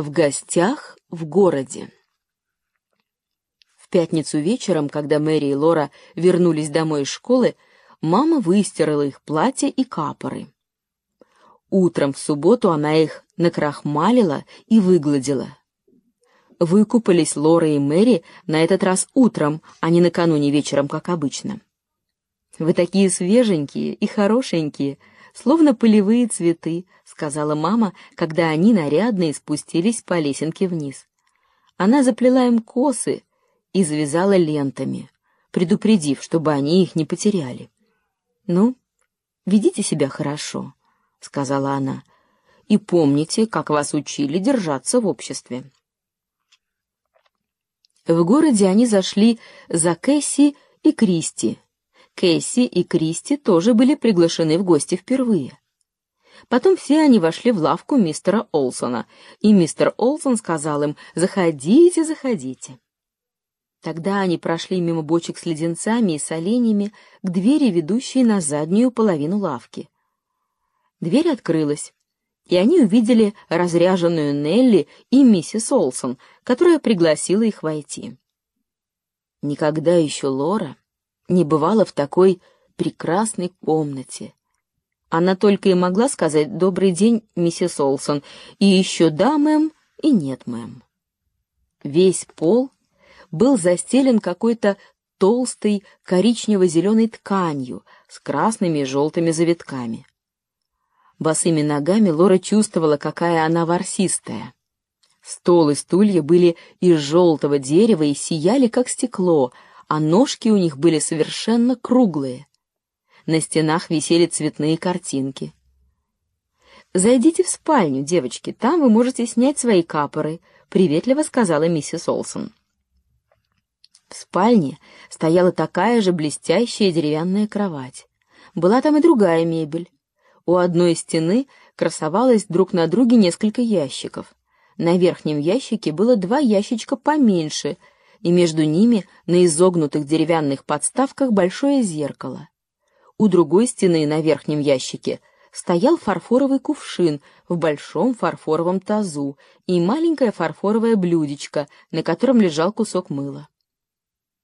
В гостях в городе. В пятницу вечером, когда Мэри и Лора вернулись домой из школы, мама выстирала их платья и капоры. Утром в субботу она их накрахмалила и выгладила. Выкупались Лора и Мэри на этот раз утром, а не накануне вечером, как обычно. «Вы такие свеженькие и хорошенькие», словно полевые цветы, сказала мама, когда они нарядные спустились по лесенке вниз. Она заплела им косы и завязала лентами, предупредив, чтобы они их не потеряли. Ну, ведите себя хорошо, сказала она. И помните, как вас учили держаться в обществе. В городе они зашли за Кэсси и Кристи, Кэсси и Кристи тоже были приглашены в гости впервые. Потом все они вошли в лавку мистера Олсона, и мистер Олсон сказал им «Заходите, заходите». Тогда они прошли мимо бочек с леденцами и соленьями к двери, ведущей на заднюю половину лавки. Дверь открылась, и они увидели разряженную Нелли и миссис Олсон, которая пригласила их войти. Никогда еще Лора не бывала в такой прекрасной комнате. Она только и могла сказать «Добрый день, миссис Олсон», и еще «Да, мэм» и «Нет, мэм». Весь пол был застелен какой-то толстой коричнево-зеленой тканью с красными и желтыми завитками. Босыми ногами Лора чувствовала, какая она ворсистая. Стол и стулья были из желтого дерева и сияли, как стекло — а ножки у них были совершенно круглые. На стенах висели цветные картинки. «Зайдите в спальню, девочки, там вы можете снять свои капоры», — приветливо сказала миссис Олсон. В спальне стояла такая же блестящая деревянная кровать. Была там и другая мебель. У одной стены красовалось друг на друге несколько ящиков. На верхнем ящике было два ящичка поменьше — и между ними на изогнутых деревянных подставках большое зеркало. У другой стены на верхнем ящике стоял фарфоровый кувшин в большом фарфоровом тазу и маленькое фарфоровое блюдечко, на котором лежал кусок мыла.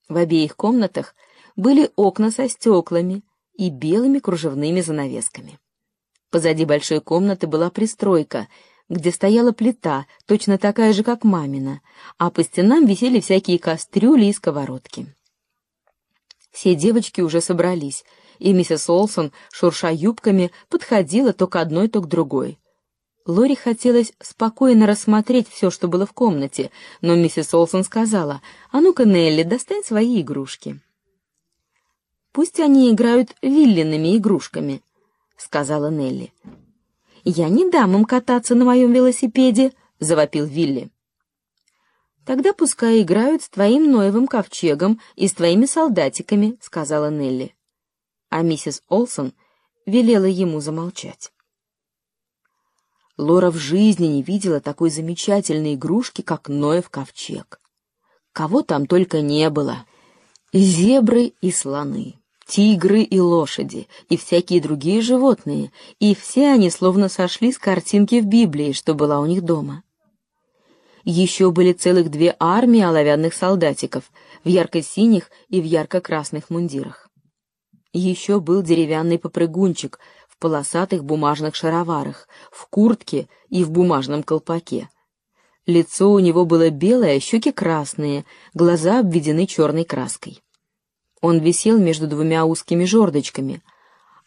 В обеих комнатах были окна со стеклами и белыми кружевными занавесками. Позади большой комнаты была пристройка — где стояла плита, точно такая же, как мамина, а по стенам висели всякие кастрюли и сковородки. Все девочки уже собрались, и миссис Олсон, шурша юбками, подходила то к одной, то к другой. Лори хотелось спокойно рассмотреть все, что было в комнате, но миссис Олсон сказала, «А ну-ка, Нелли, достань свои игрушки». «Пусть они играют вилленными игрушками», — сказала Нелли. «Я не дам им кататься на моем велосипеде!» — завопил Вилли. «Тогда пускай играют с твоим Ноевым ковчегом и с твоими солдатиками», — сказала Нелли. А миссис Олсон велела ему замолчать. Лора в жизни не видела такой замечательной игрушки, как Ноев ковчег. Кого там только не было. Зебры и слоны тигры и лошади, и всякие другие животные, и все они словно сошли с картинки в Библии, что была у них дома. Еще были целых две армии оловянных солдатиков в ярко-синих и в ярко-красных мундирах. Еще был деревянный попрыгунчик в полосатых бумажных шароварах, в куртке и в бумажном колпаке. Лицо у него было белое, щеки красные, глаза обведены черной краской. Он висел между двумя узкими жердочками,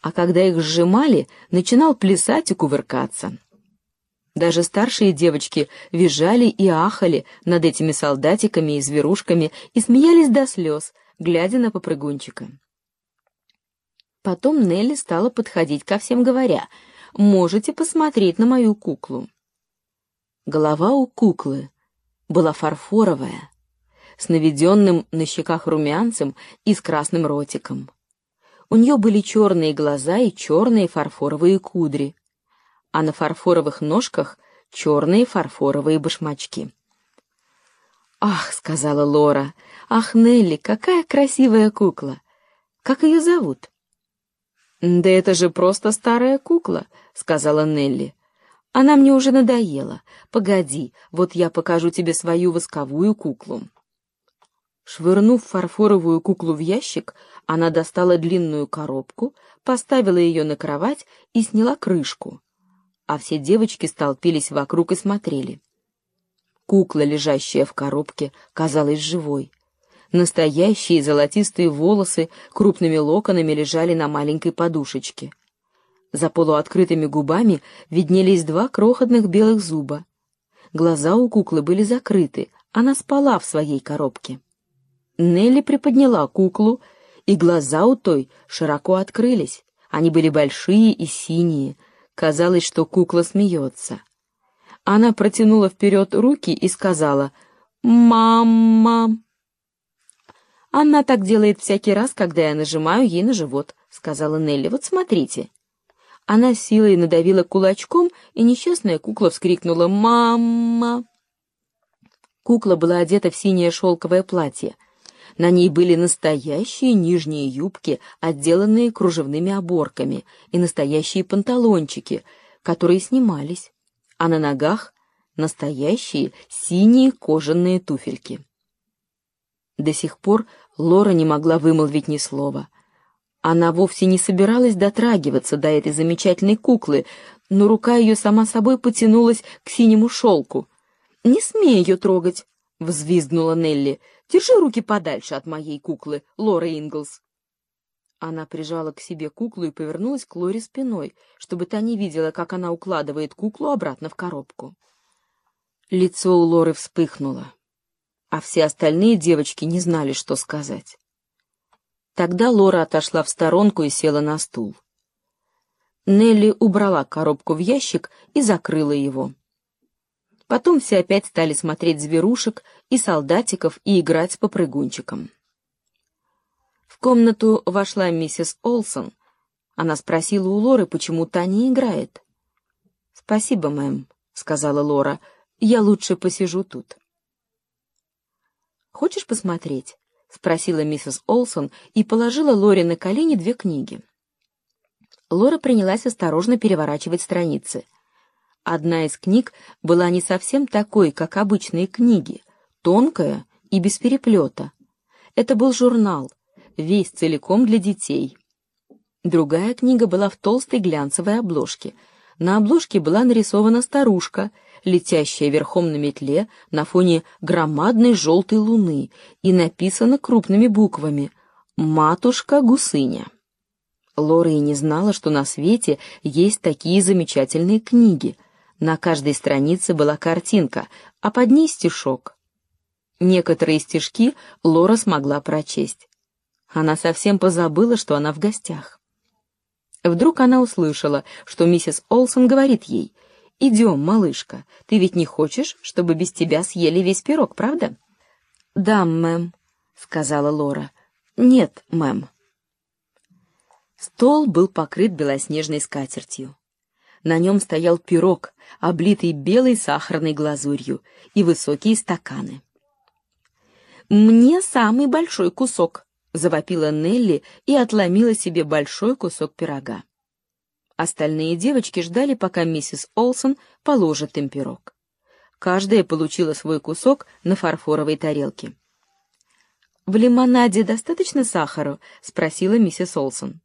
а когда их сжимали, начинал плясать и кувыркаться. Даже старшие девочки визжали и ахали над этими солдатиками и зверушками и смеялись до слез, глядя на попрыгунчика. Потом Нелли стала подходить ко всем, говоря, «Можете посмотреть на мою куклу». Голова у куклы была фарфоровая, с наведенным на щеках румянцем и с красным ротиком. У нее были черные глаза и черные фарфоровые кудри, а на фарфоровых ножках черные фарфоровые башмачки. «Ах!» — сказала Лора. «Ах, Нелли, какая красивая кукла! Как ее зовут?» «Да это же просто старая кукла», — сказала Нелли. Она мне уже надоела. Погоди, вот я покажу тебе свою восковую куклу». Швырнув фарфоровую куклу в ящик, она достала длинную коробку, поставила ее на кровать и сняла крышку. А все девочки столпились вокруг и смотрели. Кукла, лежащая в коробке, казалась живой. Настоящие золотистые волосы крупными локонами лежали на маленькой подушечке. За полуоткрытыми губами виднелись два крохотных белых зуба. Глаза у куклы были закрыты, она спала в своей коробке. Нелли приподняла куклу, и глаза у той широко открылись. Они были большие и синие. Казалось, что кукла смеется. Она протянула вперед руки и сказала «Мама». «Она так делает всякий раз, когда я нажимаю ей на живот», — сказала Нелли. «Вот смотрите». Она силой надавила кулачком, и несчастная кукла вскрикнула «Мама!». Кукла была одета в синее шелковое платье — на ней были настоящие нижние юбки, отделанные кружевными оборками, и настоящие панталончики, которые снимались, а на ногах настоящие синие кожаные туфельки. До сих пор Лора не могла вымолвить ни слова. Она вовсе не собиралась дотрагиваться до этой замечательной куклы, но рука ее сама собой потянулась к синему шелку. «Не смей ее трогать!» — взвизгнула Нелли. Держи руки подальше от моей куклы, Лора Инглс. Она прижала к себе куклу и повернулась к Лоре спиной, чтобы та не видела, как она укладывает куклу обратно в коробку. Лицо у Лоры вспыхнуло, а все остальные девочки не знали, что сказать. Тогда Лора отошла в сторонку и села на стул. Нелли убрала коробку в ящик и закрыла его. Потом все опять стали смотреть зверушек и солдатиков и играть с попрыгунчиком. В комнату вошла миссис Олсон. Она спросила у Лоры, почему та не играет. «Спасибо, мэм», — сказала Лора. «Я лучше посижу тут». «Хочешь посмотреть?» — спросила миссис Олсон и положила Лоре на колени две книги. Лора принялась осторожно переворачивать страницы — Одна из книг была не совсем такой, как обычные книги, тонкая и без переплета. Это был журнал, весь целиком для детей. Другая книга была в толстой глянцевой обложке. На обложке была нарисована старушка, летящая верхом на метле на фоне громадной желтой луны, и написано крупными буквами «Матушка-гусыня». Лора и не знала, что на свете есть такие замечательные книги — на каждой странице была картинка, а под ней стишок. Некоторые стишки Лора смогла прочесть. Она совсем позабыла, что она в гостях. Вдруг она услышала, что миссис Олсон говорит ей, «Идем, малышка, ты ведь не хочешь, чтобы без тебя съели весь пирог, правда?» «Да, мэм», — сказала Лора. «Нет, мэм». Стол был покрыт белоснежной скатертью. На нем стоял пирог, облитый белой сахарной глазурью, и высокие стаканы. «Мне самый большой кусок!» — завопила Нелли и отломила себе большой кусок пирога. Остальные девочки ждали, пока миссис Олсон положит им пирог. Каждая получила свой кусок на фарфоровой тарелке. «В лимонаде достаточно сахара?» — спросила миссис Олсон.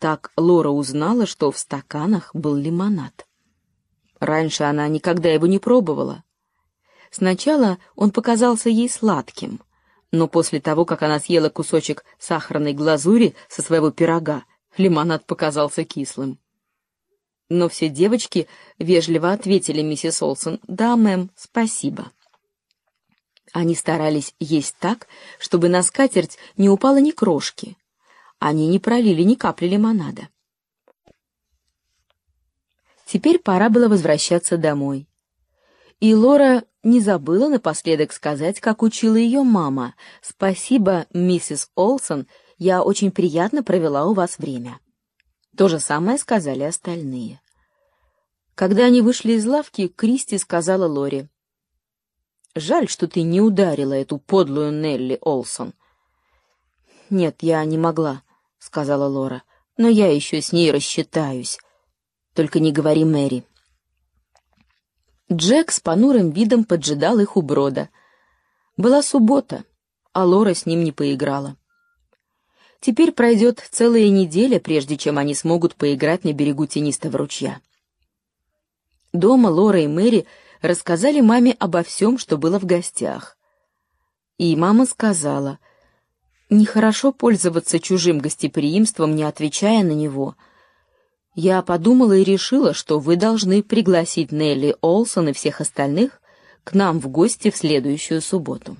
Так Лора узнала, что в стаканах был лимонад. Раньше она никогда его не пробовала. Сначала он показался ей сладким, но после того, как она съела кусочек сахарной глазури со своего пирога, лимонад показался кислым. Но все девочки вежливо ответили миссис Олсон «Да, мэм, спасибо». Они старались есть так, чтобы на скатерть не упало ни крошки, они не пролили ни капли лимонада. Теперь пора было возвращаться домой. И Лора не забыла напоследок сказать, как учила ее мама. «Спасибо, миссис Олсон, я очень приятно провела у вас время». То же самое сказали остальные. Когда они вышли из лавки, Кристи сказала Лоре. «Жаль, что ты не ударила эту подлую Нелли Олсон». «Нет, я не могла. — сказала Лора. «Но я еще с ней рассчитаюсь. Только не говори Мэри». Джек с понурым видом поджидал их у брода. Была суббота, а Лора с ним не поиграла. Теперь пройдет целая неделя, прежде чем они смогут поиграть на берегу тенистого ручья. Дома Лора и Мэри рассказали маме обо всем, что было в гостях. И мама сказала, «Нехорошо пользоваться чужим гостеприимством, не отвечая на него. Я подумала и решила, что вы должны пригласить Нелли Олсон и всех остальных к нам в гости в следующую субботу».